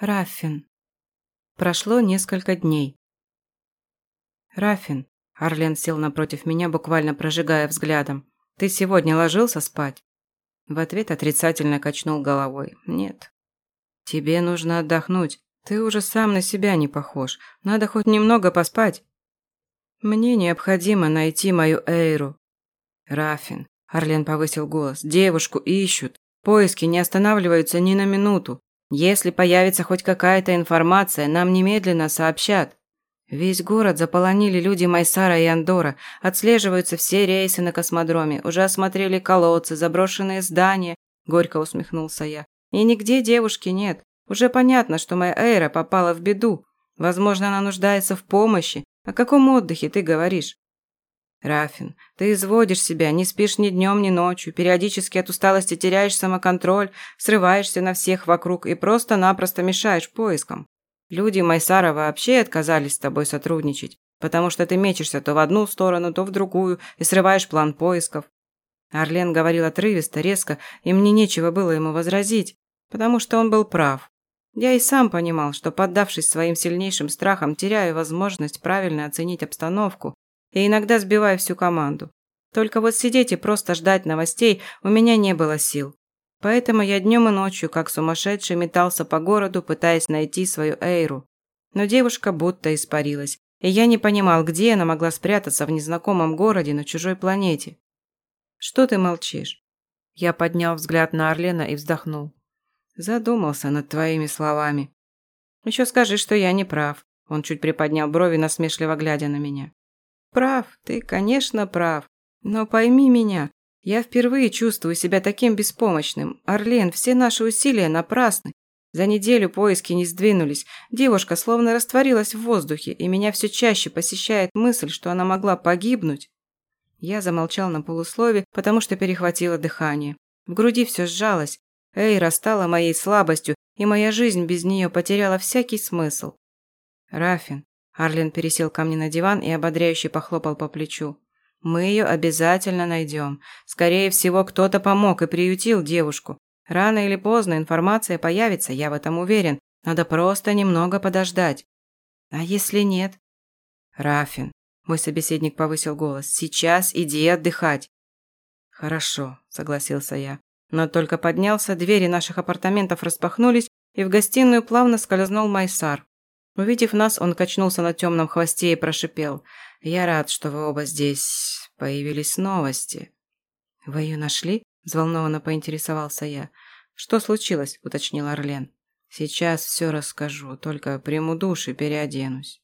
Рафин. Прошло несколько дней. Рафин. Арлен сел напротив меня, буквально прожигая взглядом. Ты сегодня ложился спать? В ответ отрицательно качнул головой. Нет. Тебе нужно отдохнуть. Ты уже сам на себя не похож. Надо хоть немного поспать. Мне необходимо найти мою Эйру. Рафин. Арлен повысил голос. Девушку ищут. Поиски не останавливаются ни на минуту. Если появится хоть какая-то информация, нам немедленно сообщат. Весь город заполонили люди Майсара и Андора, отслеживаются все рейсы на космодроме, уже осмотрели колодцы, заброшенные здания, горько усмехнулся я. И нигде девушки нет. Уже понятно, что моя Эйра попала в беду. Возможно, она нуждается в помощи. О каком отдыхе ты говоришь? Рафин, ты изводишь себя, не спишь ни днем, ни ночью, периодически от усталости теряешь самоконтроль, срываешься на всех вокруг и просто-напросто мешаешь поискам. Люди Майсара вообще отказались с тобой сотрудничать, потому что ты мечешься то в одну сторону, то в другую и срываешь план поисков. Арлен говорил отрывисто, резко, и мне нечего было ему возразить, потому что он был прав. Я и сам понимал, что, поддавшись своим сильнейшим страхам, теряю возможность правильно оценить обстановку и иногда сбиваю всю команду. Только вот сидеть и просто ждать новостей у меня не было сил. Поэтому я днем и ночью, как сумасшедший, метался по городу, пытаясь найти свою Эйру. Но девушка будто испарилась, и я не понимал, где она могла спрятаться в незнакомом городе на чужой планете. «Что ты молчишь?» Я поднял взгляд на Орлена и вздохнул. Задумался над твоими словами. Еще скажи, что я не прав. Он чуть приподнял брови, насмешливо глядя на меня. Прав, ты, конечно, прав. Но пойми меня, я впервые чувствую себя таким беспомощным. Орлен, все наши усилия напрасны. За неделю поиски не сдвинулись. Девушка словно растворилась в воздухе, и меня все чаще посещает мысль, что она могла погибнуть. Я замолчал на полуслове, потому что перехватило дыхание. В груди все сжалось. Эйра стала моей слабостью, и моя жизнь без нее потеряла всякий смысл. Рафин, Арлен пересел ко мне на диван и ободряюще похлопал по плечу. «Мы ее обязательно найдем. Скорее всего, кто-то помог и приютил девушку. Рано или поздно информация появится, я в этом уверен. Надо просто немного подождать. А если нет?» «Рафин», – мой собеседник повысил голос, – «сейчас иди отдыхать». «Хорошо», – согласился я. Но только поднялся, двери наших апартаментов распахнулись, и в гостиную плавно скользнул Майсар. Увидев нас, он качнулся на темном хвосте и прошипел. «Я рад, что вы оба здесь. Появились новости». «Вы ее нашли?» – взволнованно поинтересовался я. «Что случилось?» – уточнил Орлен. «Сейчас все расскажу, только приму душ и переоденусь».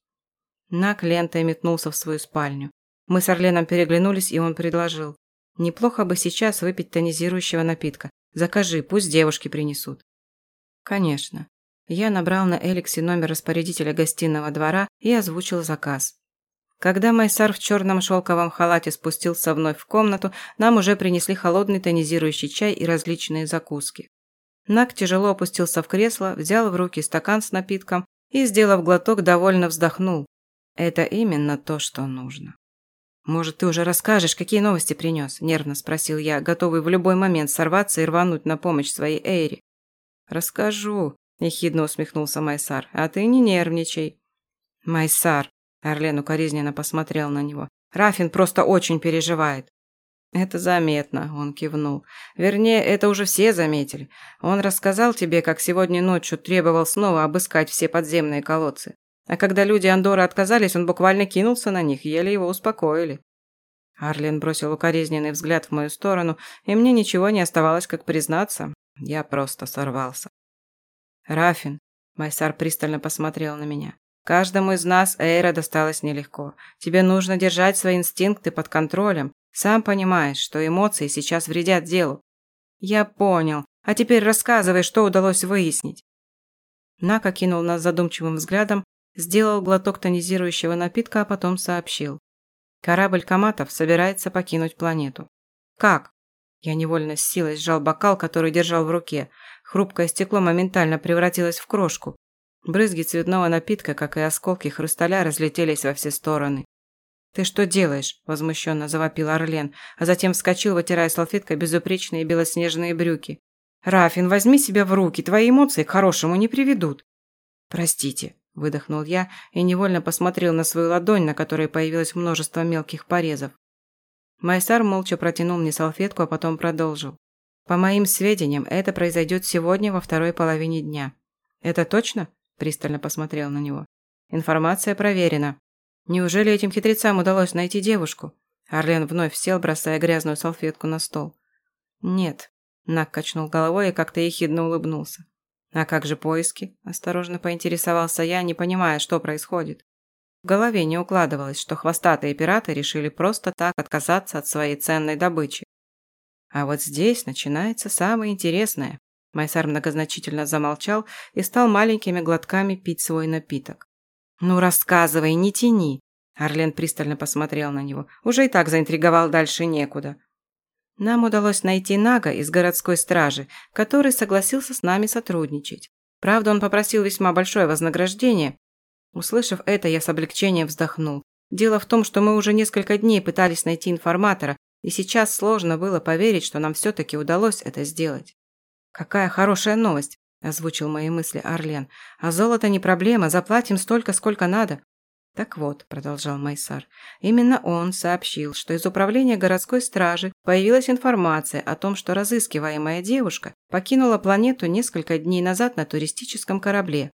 Нак лентой метнулся в свою спальню. Мы с Орленом переглянулись, и он предложил. «Неплохо бы сейчас выпить тонизирующего напитка. Закажи, пусть девушки принесут». «Конечно». Я набрал на Эликсе номер распорядителя гостиного двора и озвучил заказ. Когда Майсар в черном шелковом халате спустился вновь в комнату, нам уже принесли холодный тонизирующий чай и различные закуски. Нак тяжело опустился в кресло, взял в руки стакан с напитком и, сделав глоток, довольно вздохнул. Это именно то, что нужно. «Может, ты уже расскажешь, какие новости принес?» – нервно спросил я, готовый в любой момент сорваться и рвануть на помощь своей Эйре. «Расскажу», – ехидно усмехнулся Майсар. «А ты не нервничай». «Майсар», – Орлен укоризненно посмотрел на него. «Рафин просто очень переживает». «Это заметно», – он кивнул. «Вернее, это уже все заметили. Он рассказал тебе, как сегодня ночью требовал снова обыскать все подземные колодцы. А когда люди Андоры отказались, он буквально кинулся на них, еле его успокоили». Арлен бросил укоризненный взгляд в мою сторону, и мне ничего не оставалось, как признаться. Я просто сорвался. «Рафин», – Майсар пристально посмотрел на меня, – «каждому из нас Эйра досталось нелегко. Тебе нужно держать свои инстинкты под контролем. Сам понимаешь, что эмоции сейчас вредят делу». «Я понял. А теперь рассказывай, что удалось выяснить». Нака кинул нас задумчивым взглядом, сделал глоток тонизирующего напитка, а потом сообщил. Корабль Каматов собирается покинуть планету. «Как?» Я невольно с силой сжал бокал, который держал в руке – Хрупкое стекло моментально превратилось в крошку. Брызги цветного напитка, как и осколки хрусталя, разлетелись во все стороны. «Ты что делаешь?» – возмущенно завопил Орлен, а затем вскочил, вытирая салфеткой безупречные белоснежные брюки. «Рафин, возьми себя в руки, твои эмоции к хорошему не приведут». «Простите», – выдохнул я и невольно посмотрел на свою ладонь, на которой появилось множество мелких порезов. Майсар молча протянул мне салфетку, а потом продолжил. «По моим сведениям, это произойдет сегодня во второй половине дня». «Это точно?» – пристально посмотрел на него. «Информация проверена. Неужели этим хитрецам удалось найти девушку?» Арлен вновь сел, бросая грязную салфетку на стол. «Нет», – Нак качнул головой и как-то ехидно улыбнулся. «А как же поиски?» – осторожно поинтересовался я, не понимая, что происходит. В голове не укладывалось, что хвостатые пираты решили просто так отказаться от своей ценной добычи. А вот здесь начинается самое интересное. Майсар многозначительно замолчал и стал маленькими глотками пить свой напиток. «Ну, рассказывай, не тяни!» Арлен пристально посмотрел на него. Уже и так заинтриговал дальше некуда. Нам удалось найти Нага из городской стражи, который согласился с нами сотрудничать. Правда, он попросил весьма большое вознаграждение. Услышав это, я с облегчением вздохнул. Дело в том, что мы уже несколько дней пытались найти информатора, и сейчас сложно было поверить, что нам все-таки удалось это сделать. «Какая хорошая новость!» – озвучил мои мысли Арлен. «А золото не проблема, заплатим столько, сколько надо. Так вот, продолжал Майсар, именно он сообщил, что из управления городской стражи появилась информация о том, что разыскиваемая девушка покинула планету несколько дней назад на туристическом корабле.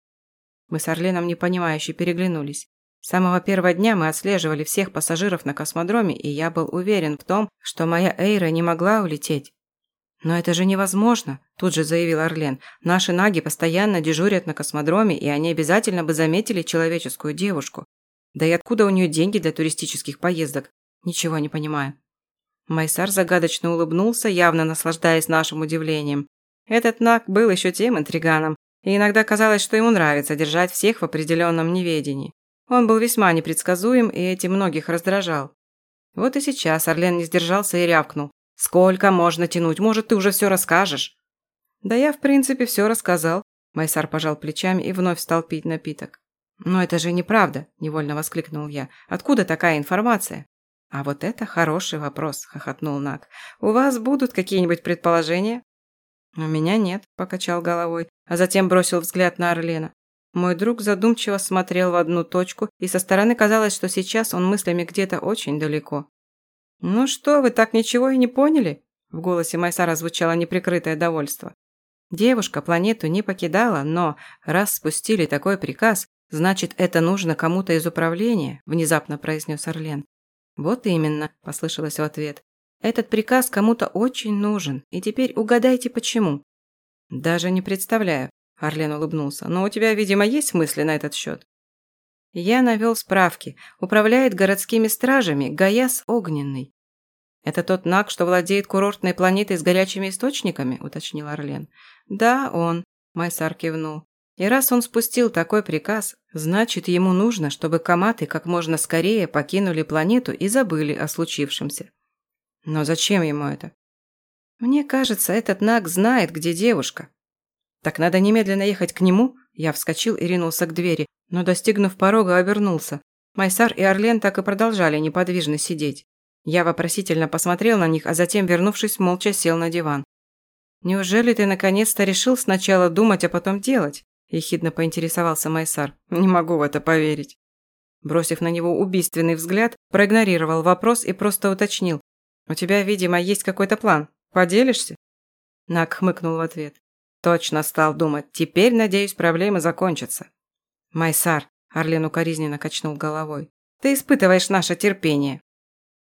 Мы с Орленом непонимающе переглянулись. С самого первого дня мы отслеживали всех пассажиров на космодроме, и я был уверен в том, что моя Эйра не могла улететь. «Но это же невозможно», – тут же заявил Орлен. «Наши наги постоянно дежурят на космодроме, и они обязательно бы заметили человеческую девушку. Да и откуда у нее деньги для туристических поездок? Ничего не понимаю. Майсар загадочно улыбнулся, явно наслаждаясь нашим удивлением. Этот Нак был еще тем интриганом, и иногда казалось, что ему нравится держать всех в определенном неведении. Он был весьма непредсказуем и этим многих раздражал. Вот и сейчас Орлен не сдержался и рявкнул. «Сколько можно тянуть? Может, ты уже все расскажешь?» «Да я, в принципе, все рассказал», – Майсар пожал плечами и вновь стал пить напиток. «Но это же неправда!» – невольно воскликнул я. «Откуда такая информация?» «А вот это хороший вопрос», – хохотнул Нак. «У вас будут какие-нибудь предположения?» «У меня нет», – покачал головой, а затем бросил взгляд на Орлена. Мой друг задумчиво смотрел в одну точку, и со стороны казалось, что сейчас он мыслями где-то очень далеко. «Ну что, вы так ничего и не поняли?» В голосе Майсара звучало неприкрытое довольство. Девушка планету не покидала, но раз спустили такой приказ, «Значит, это нужно кому-то из управления?» – внезапно произнес Орлен. «Вот именно», – послышалось в ответ. «Этот приказ кому-то очень нужен, и теперь угадайте, почему». «Даже не представляю», – Орлен улыбнулся. «Но у тебя, видимо, есть мысли на этот счет?» Я навел справки. Управляет городскими стражами Гаяс Огненный. «Это тот Наг, что владеет курортной планетой с горячими источниками?» – уточнил Орлен. «Да, он», – Майсар кивнул. И раз он спустил такой приказ, значит, ему нужно, чтобы коматы как можно скорее покинули планету и забыли о случившемся. Но зачем ему это? Мне кажется, этот Наг знает, где девушка. Так надо немедленно ехать к нему? Я вскочил и ринулся к двери, но, достигнув порога, обернулся. Майсар и Орлен так и продолжали неподвижно сидеть. Я вопросительно посмотрел на них, а затем, вернувшись, молча сел на диван. «Неужели ты наконец-то решил сначала думать, а потом делать?» – ехидно поинтересовался Майсар. «Не могу в это поверить». Бросив на него убийственный взгляд, проигнорировал вопрос и просто уточнил. «У тебя, видимо, есть какой-то план. Поделишься?» Нак хмыкнул в ответ. Точно стал думать. Теперь, надеюсь, проблемы закончатся. «Майсар», – Орлен укоризненно качнул головой, – «ты испытываешь наше терпение».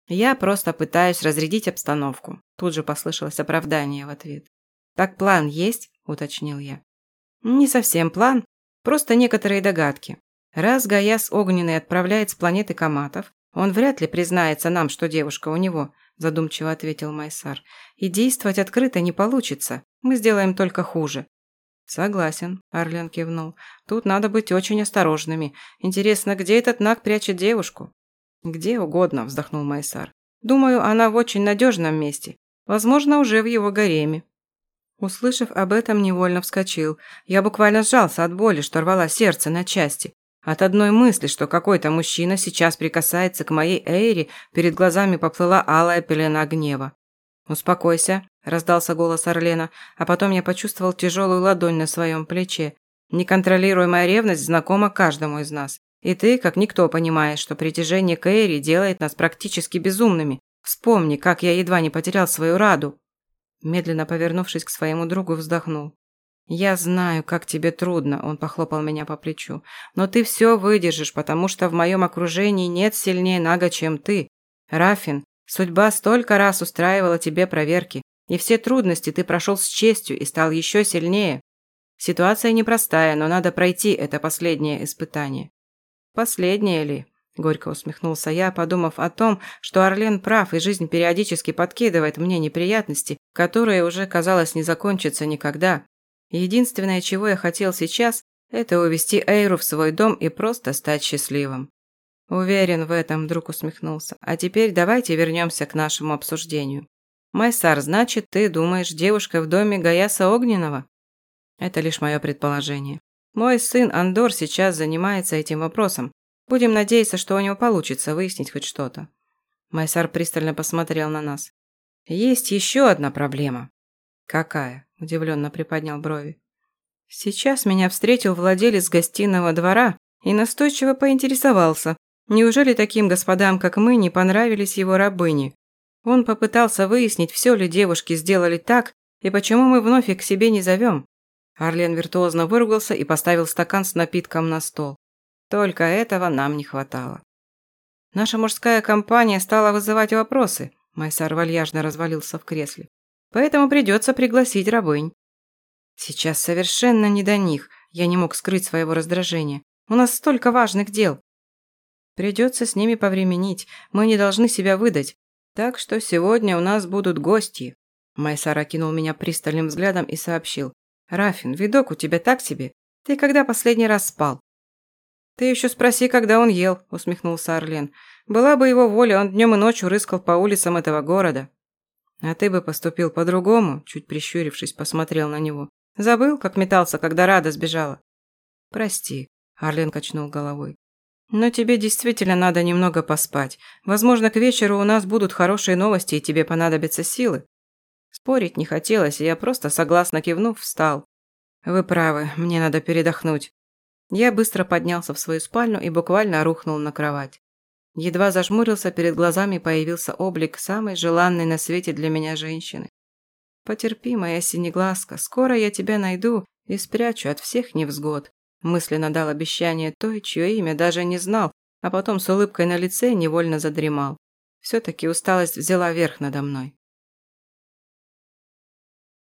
«Я просто пытаюсь разрядить обстановку», – тут же послышалось оправдание в ответ. «Так план есть?» – уточнил я. Не совсем план, просто некоторые догадки. Раз Гаяс Огненный отправляет с планеты Каматов, он вряд ли признается нам, что девушка у него, задумчиво ответил Майсар. И действовать открыто не получится. Мы сделаем только хуже. Согласен, Орлен кивнул. Тут надо быть очень осторожными. Интересно, где этот Наг прячет девушку? Где угодно, вздохнул Майсар. Думаю, она в очень надежном месте. Возможно, уже в его гареме. Услышав об этом, невольно вскочил. Я буквально сжался от боли, что рвала сердце на части. От одной мысли, что какой-то мужчина сейчас прикасается к моей Эйре, перед глазами поплыла алая пелена гнева. «Успокойся», – раздался голос Орлена, а потом я почувствовал тяжелую ладонь на своем плече. Неконтролируемая ревность знакома каждому из нас. И ты, как никто, понимаешь, что притяжение к Эйри делает нас практически безумными. Вспомни, как я едва не потерял свою Раду». Медленно повернувшись к своему другу, вздохнул. «Я знаю, как тебе трудно», – он похлопал меня по плечу. «Но ты все выдержишь, потому что в моем окружении нет сильнее Нага, чем ты. Рафин, судьба столько раз устраивала тебе проверки, и все трудности ты прошел с честью и стал еще сильнее. Ситуация непростая, но надо пройти это последнее испытание». «Последнее ли?» – горько усмехнулся я, подумав о том, что Орлен прав, и жизнь периодически подкидывает мне неприятности, которые уже, казалось, не закончатся никогда. Единственное, чего я хотел сейчас, это увести Эйру в свой дом и просто стать счастливым. Уверен в этом, друг усмехнулся. А теперь давайте вернемся к нашему обсуждению. Майсар, значит, ты думаешь, девушка в доме Гаяса Огненного? Это лишь мое предположение. Мой сын Андор сейчас занимается этим вопросом. Будем надеяться, что у него получится выяснить хоть что-то. Майсар пристально посмотрел на нас. Есть еще одна проблема. Какая? Удивленно приподнял брови. Сейчас меня встретил владелец гостиного двора и настойчиво поинтересовался, неужели таким господам, как мы, не понравились его рабыни. Он попытался выяснить, все ли девушки сделали так, и почему мы вновь их к себе не зовем. Арлен виртуозно выругался и поставил стакан с напитком на стол. Только этого нам не хватало. Наша мужская компания стала вызывать вопросы. Майсар вальяжно развалился в кресле. Поэтому придется пригласить рабынь. Сейчас совершенно не до них. Я не мог скрыть своего раздражения. У нас столько важных дел. Придется с ними повременить. Мы не должны себя выдать. Так что сегодня у нас будут гости. Майсар окинул меня пристальным взглядом и сообщил. «Рафин, видок у тебя так себе. Ты когда последний раз спал?» «Ты еще спроси, когда он ел», – усмехнулся Орлен. «Была бы его воля, он днем и ночью рыскал по улицам этого города». «А ты бы поступил по-другому», – чуть прищурившись, посмотрел на него. «Забыл, как метался, когда Рада сбежала?» «Прости», – Арлен качнул головой. «Но тебе действительно надо немного поспать. Возможно, к вечеру у нас будут хорошие новости, и тебе понадобятся силы». Спорить не хотелось, и я просто, согласно кивнув, встал. «Вы правы, мне надо передохнуть». Я быстро поднялся в свою спальню и буквально рухнул на кровать. Едва зажмурился, перед глазами появился облик самой желанной на свете для меня женщины. «Потерпи, моя синеглазка, скоро я тебя найду и спрячу от всех невзгод», мысленно дал обещание той, чье имя даже не знал, а потом с улыбкой на лице невольно задремал. Все-таки усталость взяла верх надо мной.